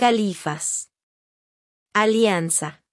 Califas. Alianza.